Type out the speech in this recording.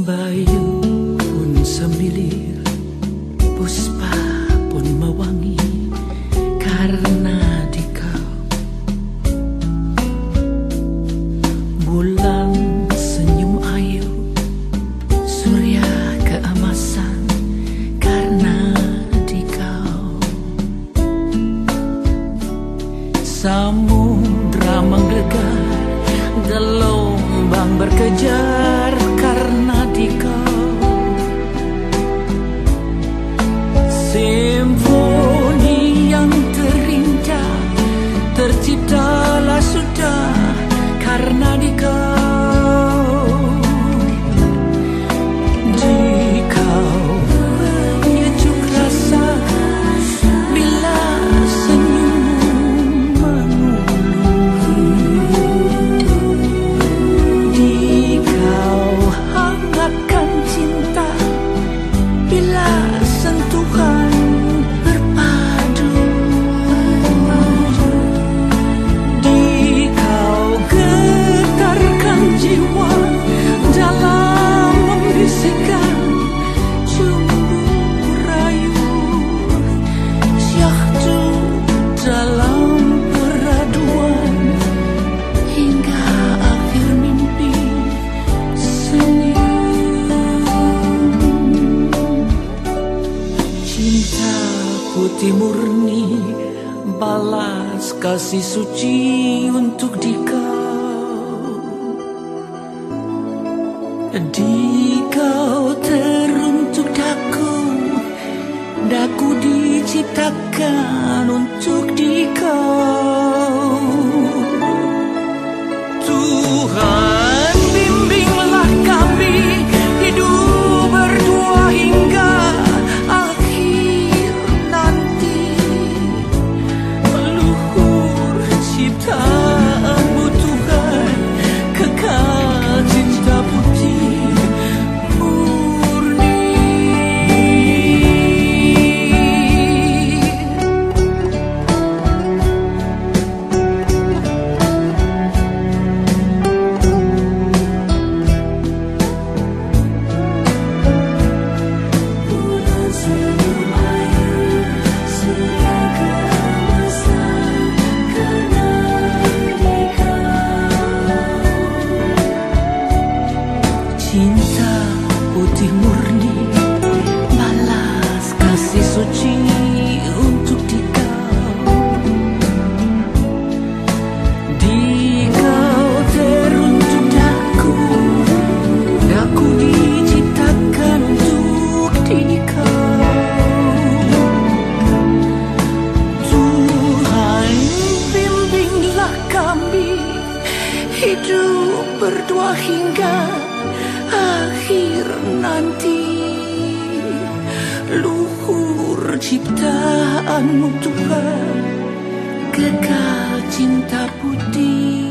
Bayu pun semilir Puspa pun mewangi Karena di kau Bulan senyum ayu Surya keemasan Karena di kau Samudra menggegar Gelombang berkejar Bila Cinta putih murni Balas kasih suci untuk dikau. Di kau teruntuk daku Daku diciptakan untuk dikau kami Hidup berdua hingga akhir nanti. Luhur ciptaanmu Tuhan Kekal cinta putih